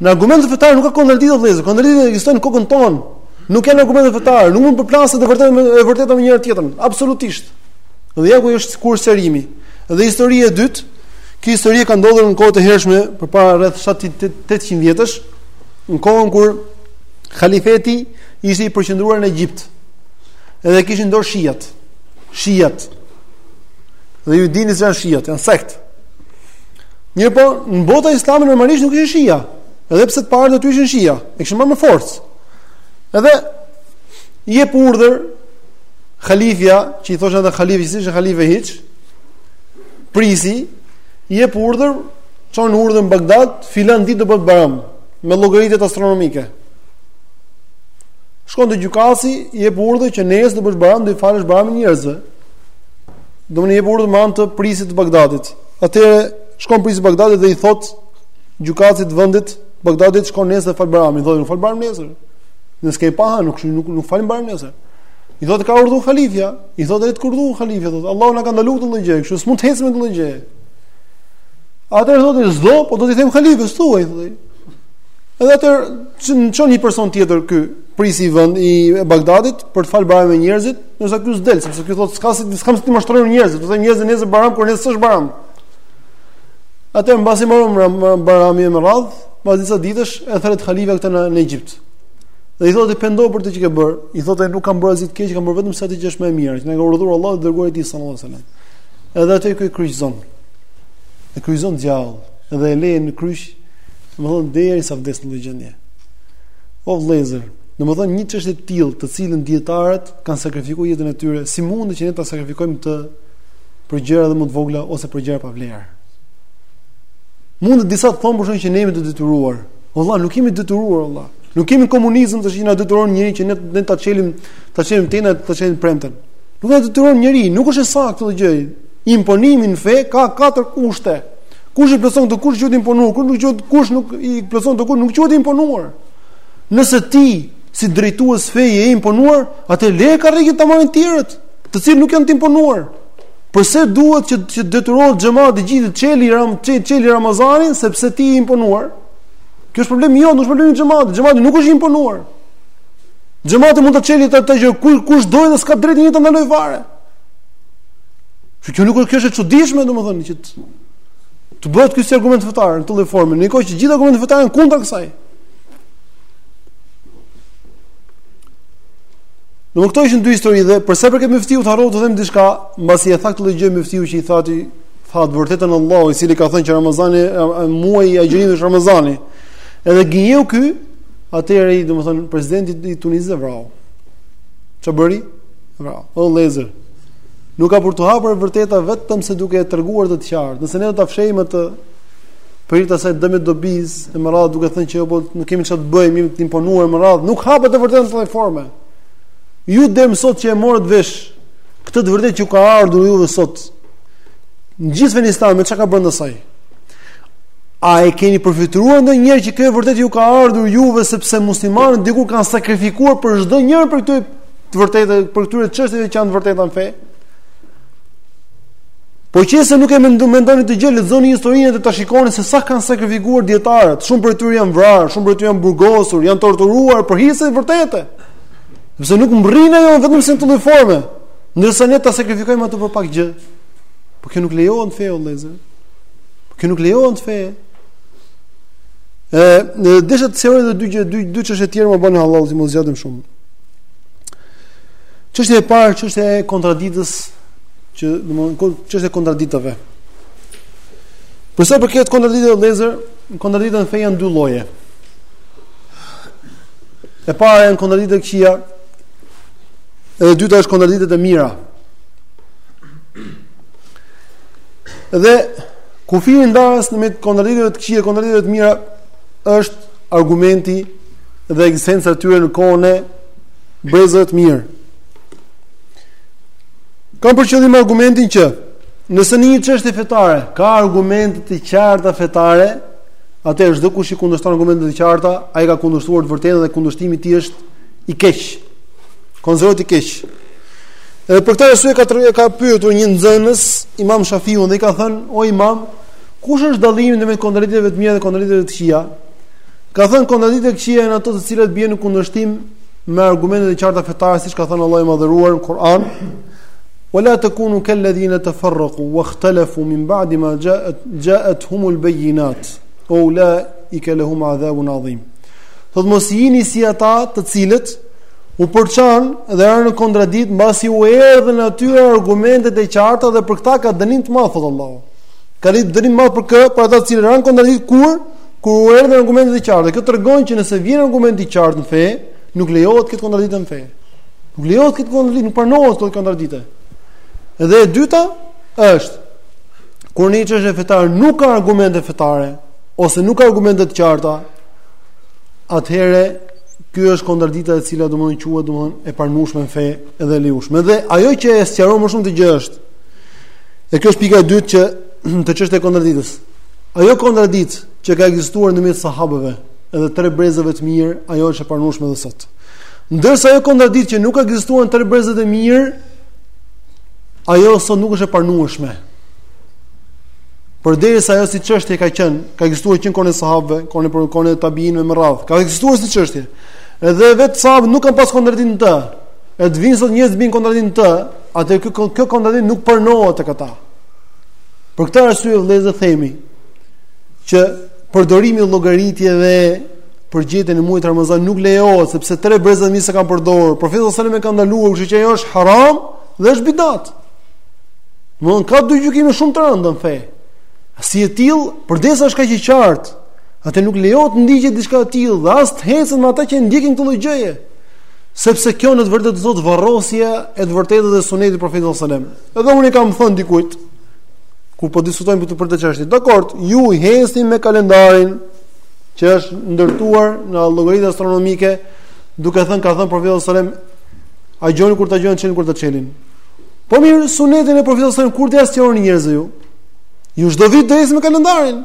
Speaker 1: në argumentet fetare nuk ka kontradikta vëllezër, kontradiktat ekzistojnë në kokën tonë, Nuk janë në argumentet fetare, nuk mund të përplaset e vërteta me të vërtetën me njëra tjetrën, absolutisht. Dhe ja ku është kurthi. Dhe historia e dytë, kjo histori ka ndodhur në kohë të hershme, përpara rreth 700 vjetësh, në kohën kur halifati ishte i përqendruar në Egjipt. Edhe e kishin në dorë shijat. Shijat. Dhe ju e dini se ç'janë shijat, janë sekt. Mirpo, bota islame normalisht nuk ishin shija. Edhe pse të parët aty ishin shija, e kishin marrë me forcë. Edhe jep urdhër halifja, që i thoshte vetes halife, s'ishte halife hiç, prijësi, jep urdhër, çon urdhër në Bagdad, filan ditë do bëhet bajram me llogaritë astronomike. Shkon te gjykatësi, jep urdhër që nesër do bësh bajram, do i falësh bajramin njerëzve. Domethënë jep urdhër me anë të prijësit të Bagdadit. Atëherë shkon prijësi i Bagdadit dhe i thot gjykatësit të vendit, Bagdadi të shkon nesër fal Bajramin, thotë nuk fal Bajram nesër. Ne s'kemi pa hënë, nuk nuk nuk falim Bajram nesër. I thotë ka urdhëruar halifja, i thotë ai ka urdhëruar halifja, thotë Allahu na ka ndaluar këtë gjë, kështu s'mund të ecim me këtë gjë. Atëherë thotë s'do, po do t'i them halifës thuaj, thotë. Edhe atëherë çon një person tjetër ky, prijësi i vendit i Bagdadit për të fal Bajram me njerëzit, ndërsa ky s'del, sepse ky thotë s'ka si s'kam si të mashtroj njerëzit, do t'u them njerëzit nesër Bajram kur nesër s'është Bajram. Atëherë mbasi mbaroi Bajrami me radhë, pas disa ditësh e thret halifja këtë në, në Egjipt. Dhe i thotë pendohu për atë që ke bërë. I thotë nuk kam bërë asgjë të keq, kam bërë vetëm se atë që është më e mirë, që na ka urdhëruar Allahu dhe i dërguari i tij sallallahu alajhi wasallam. Edhe atëherë ky e kryqëzon. E kryqëzon gjallë, edhe e lejen në kryq, domethënë deri sa vdes në atë gjendje. O vëllezër, domethënë një çështje të tillë, të cilën dijetarët kanë sakrifikuar jetën e tyre, si mundë që ne ta sakrifikojmë të për gjëra edhe më të vogla ose për gjëra pa vlerë. Mund disa të thonë për shembull që ne jemi të detyruar. Valla nuk jemi të detyruar valla. Nuk kemi komunizëm tash që na detyron njëri që ne ne ta çelim ta çelim të enjten ta çelim të premten. Nuk na detyron njëri, nuk është e saktë kjo gjë. Imponimi në fe ka katër kushte. Kush i plotëson këto kushte quhet i imponuar, kush nuk quhet kush nuk i plotëson këto kushte nuk quhet i imponuar. Nëse ti si drejtues feje je i imponuar, atëherë le karrigen ta marrin tjerët. të cilët nuk janë të imponuar. Përse duhet që të detyrohet xhamati gjithë të çeli ram çeli çeli Ramazanin sepse ti je i imponuar? Kjo është problemi jot, nuk është problemi i xhamatit. Xhamati nuk është i imponuar. Xhamati mund të çeli atëherë kur kur do dhe s'ka drejtë njeri ta ndalojë fare. Që kjo nuk është kjo është e çuditshme domethënë që të bëhet ky si argument fetar në këtë formë, në kohë që gjithë argumentet fetare janë kundër kësaj. Domthonë këto ishin dy histori dhe për sa i përket myftiut harrova të them diçka, mbasi e tha këtë gjë myftiu që i tha ti, tha të vërtetën Allahu i cili ka thënë që Ramazani muaji i agjërimit është Ramazani. Edhe gënjeu ky, atëherë i domethënë presidenti i Tunizit e vrau. Ça bëri? Vrau. O vëllezër. Nuk ka për t'u hapur e vërteta vetëm se duke e treguar të qartë. Nëse ne do ta fshehim atë Për hir të asaj dëme, dobisë, e me radhë duke thënë që jo po nuk kemi çfarë të bëjmë, jemi të imponuar me radhë, nuk hapet e vërteta në atë formë. Ju them sot që e morët vesh këtë të vërtetë që ju ka ardhur juve sot. Në gjithë Afganistan me çka ka brenda saj. A e keni përfytyruar ndonjëherë që kjo e vërtetë ju ka ardhur juve sepse muslimanët dikur kanë sakrifikuar për çdo njërin për këtë të vërtetë për këtyre çështjeve që janë të vërteta në fe? Po qe se nuk e mendoni mendoni këtë gjë, lexoni historinë dhe ta shikoni se sa kanë sakrifikuar dijetarët. Shumë prej tyre janë vrarë, shumë prej tyre janë burgosur, janë torturuar për hir të së vërtetës. Sepse nuk mbrin ajo vetëm si në forme. Ndërsa ne ta sakrifikojmë atë për pak gjë. Po kjo nuk lejohet në fe o vëllezër. Po kjo nuk lejohet në fe. Ë, unë desha të sqaroj dy gjë, dy dy çështje tjera më bëni hallall, që mos zgjatem shumë. Çështja e parë, çështja e kontradiktës që domthon çështja e kontradiktave. Për sa përket kontradiktave vëllezër, kontradiktat në fe janë dy lloje. E para janë kontradiktat e këqija, e dyta është kontradiktat e mira. Dhe kufiri ndarës në mes kontradiktave të këqija e kontradiktave të mira është argumenti dhe ekzistenca e tyre në kohën e brezave të mirë. Kam për qëllim argumentin që nëse në një çështje fetare ka argumente të qarta fetare, atëherë çdo kush i kundërshton argumentet e qarta, ai ka kundërshtuar të vërtetën dhe kundërshtimi i tij është i keq. Konsiderohet i keq. Edhe për këtë arsye ka e ka pyetur një nxënës, Imam Shafiun dhe i ka thënë, "O Imam, kush është dallimi ndërmjet kontradiktave të mira dhe kontradiktave të këqija?" Ka thënë kontradikta të këqija janë ato të cilat bien në kundërshtim me argumentet e qarta fetare siç ka thënë Allahu i Madhëruar në Kur'an Wala takunu kal ladhina tafarraqu wa ikhtalafu min ba'di ma ja'at ja'atuhum al bayinat ula ika lahum adhabun adhim Thotë mos jini si ata të cilët u përçanë dhe ranë në kontradiktë mbasi u erdhën atyre argumentet e qarta dhe për këta ka dënim të madh thotë Allahu Ka dënim të madh për kë për ata të cilët ranë në kontradiktë kur Kur u erdhën argumentet e qarta, kjo tregon që nëse vjen argument i qartë në fe, nuk lejohet të ketë kontradiktë në fe. Nuk lejohet të ketë kontradiktë, nuk pranohet të ketë kontradiktë. Dhe e dyta është kur në një çështje fetare nuk ka argumente fetare ose nuk ka argumente të qarta, atëherë kjo është kontradikta e cila domthon quhet domthon e pranueshme në fe dhe e lejueshme. Dhe ajo që e sqaron më shumë këtë gjë është e kjo është pika e dytë që te çështja e kontradiktës. Ajo kontradiktë që ka ekzistuar në mes sahabëve edhe tre brezave të mirë, ajo është e pranueshme edhe sot. Ndërsa ajo kontradiktë që nuk ka ekzistuar në tre brezat e mirë, ajo sot nuk është e pranueshme. Përderisa ajo si çështje ka qenë, ka ekzistuar që në kohën e sahabëve, kohën e kohën e tabiinëve e me radhë, ka ekzistuar si çështje. Edhe vetë sahabët nuk kanë pas kontradiktë në të. Edhe vijnë sot njerëz bien në kontradiktë në të, atëherë kjo kjo kontradiktë nuk pranohet tek ata. Për këtë arsye vëllezër themi që përdorimi i llogaritjeve për gjetjen e muajit Ramazan nuk lejohet sepse tre brezat e mirë s'e kanë përdorur. Profeti sallallahu alajhi wasallam e ka ndaluar, kështu që ajo është haram dhe është bidat. Do të thotë dy gjykime shumë të rënda në fe. Si e till, përderisa është kaq e qartë. Atëherë nuk lejohet të ndiqet diçka e tillë dhe as të hecet me ata që ndjekin këtë lloj gjëje. Sepse kjo në të vërtetë do të thotë varrosje e të vërtetës dhe sunetit të profetit sallallahu alajhi wasallam. Edhe unë i kam thënë dikujt kur po diskutojmë për këtë për këtë çështje. Dakor, ju ecni me kalendarin që është ndërtuar në llogaritë astronomike, duke thënë ka thënë profeti sallallahu alajhi wasallam, agjëroni kur të agjërojnë çelni kur të çelin. Po mirë, sunetin e profetit sallallahu alajhi wasallam kur do t'ua mësoni njerëzve ju? Ju çdo vit do ecni me kalendarin.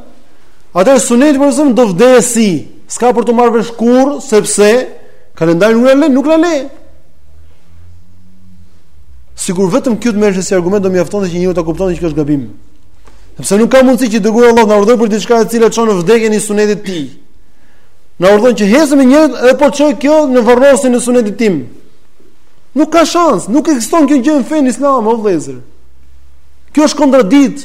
Speaker 1: Atëherë suneti për hënën do vdesi. S'ka për t'u marrë vesh kurr sepse kalendari nuk e lë, nuk e lë. Sikur vetëm kjo të merreshe si argument do mjaftonte që njeriu ta kuptonte që kjo është gabim. Sepse nuk ka mundësi që i dërguari i Allahut të na urdhërojë për diçka e cila çon në vdekjen e sunetit të tij. Na urdhon që ec me njerëzit edhe po çoi kjo në varrosjen e sunetit tim. Nuk ka shans, nuk ekziston kjo gjë në fenë islame, o vëllezër. Kjo është kontradiktë.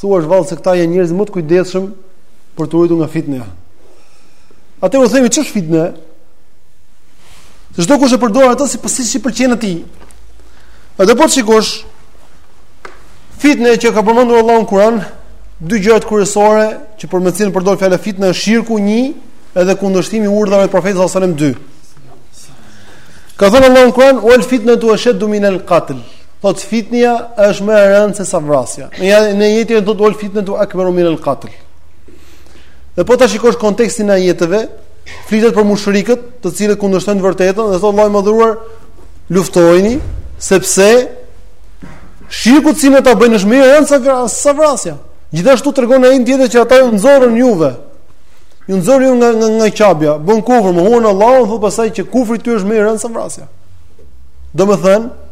Speaker 1: thuash vallë se këta janë njerëz më të kujdesshëm për t'u ruajtur nga fitnet. Atëherë u themi ç'është fitnja? Se çdokush e përdor atë sipas si i pëlqen atij. Edhe po të shikosh fitnet që ka përmendur Allahu në Kur'an, dy gjërat kryesore që për të cilën përdor fjalën fitnë është shirku 1 edhe kundërshtimi i urdhave të profetit sallallahu alajhi wasallam 2. Ka thënë Allahu në Kur'an, "Wal fitnatu ashaddu min al-qatl." Thotë fitnja është më e rëndë se sa vrasja. Në ja, në ajetin e dytë wal fitnatu akbaru min al qatl. Dhe po ta shikosh kontekstin e ajeteve, flitet për mushrikët, të cilët kundërshtojnë të vërtetën dhe thotë Allahu i madhëruar luftojini sepse shirku që ata bëjnë është më e rëndë se sa vrasja. Gjithashtu tregon ajeti tjetër që ata ju nxorrën juve. Ju nxorrën ju nga nga, nga qabja, bënë kufër, mohuan Allahun, thotë pastaj që kufri i tyre është më i rëndë se vrasja. Domethënë,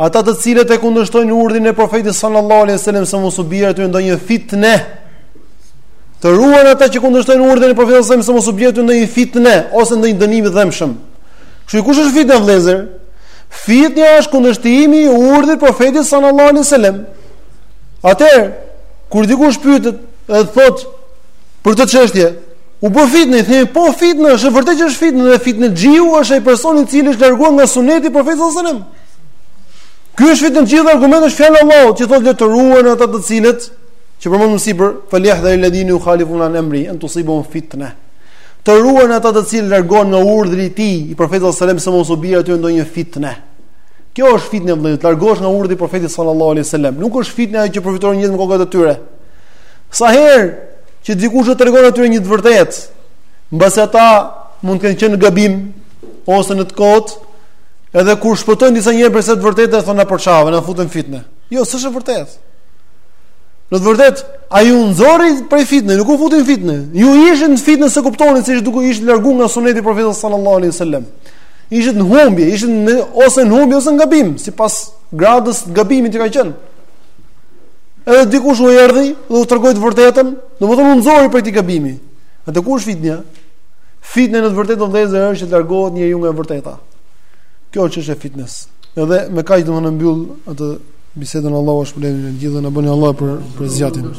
Speaker 1: Ata të cilët e kundërshtojnë urdhrin e Profetit sallallahu alejhi ue sellem se mos u bjerë atyre ndonjë fitne, të ruhen ata që kundërshtojnë urdhrin e Profetit sallallahu alejhi ue sellem se mos u bjerë atyre ndonjë fitne ose ndonjë dënim i dhembshëm. Kështu kush është fitnja vëllezër? Fitnja është kundërshtimi i urdhrit të profetit sallallahu alaihi wasallam. Atëherë, kur dikush pyetet, e thotë për këtë çështje, U bë fitnë, i themi po fitnë, është vërtet që është fitnë dhe fitnexhiu është ai person i cili është larguar nga suneti i profetit sallallahu alajhi wasallam. Ky është fitnexhiu dhe argumenti është fjala e Allahut që thotë le të ruhen ata të cilët që përmendëm më sipër faljahdhar alladhina yukhalifuna an amri an tusibahum fitna. Të ruhen ata të cilët largohen nga urdhri i tij i profetit sallallahu alajhi wasallam se mos u bie atyre ndonjë fitnë. Kjo është fitnë vëllezër, të largohesh nga urdhri i profetit sallallahu alajhi wasallam. Nuk është fitnë ajo që përfytyrojnë njerëzit me kokat e tyre. Sa herë që dikush u tregon atyre një të vërtetë, mbase ata mund të kenë qenë në gabim ose në të kotë, edhe kur u shpjegon disa njerëzve të vërtetën, thonë na përçave, na fute fitnë. Jo, s'është e vërtetë. Në të vërtetë, ai u nxorri prej fitnes, nuk u futi në fitnë. Ju ishit në fitnë s'e kuptonit se ishit duke ishit larguar nga suneti i profetit sallallahu alaihi wasallam. Ishit në humbje, ishit në ose në humbje ose në gabim, sipas gradës së gabimit që ka qenë. Edhe dikush u erdhi dhe u tregoi të vërtetën, domethënë u nxori prej këtij gabimi. Atëherë ku është fitnja? Fitnja në të vërtetë vëllezër është që largohet njeriu nga e vërteta. Kjo është çështja e fitnes. Edhe me kaq domethënë e mbyll këtë bisedën Allahu ua shpërbleftë të gjithëve dhe na bëni hallall për për zgjatjen.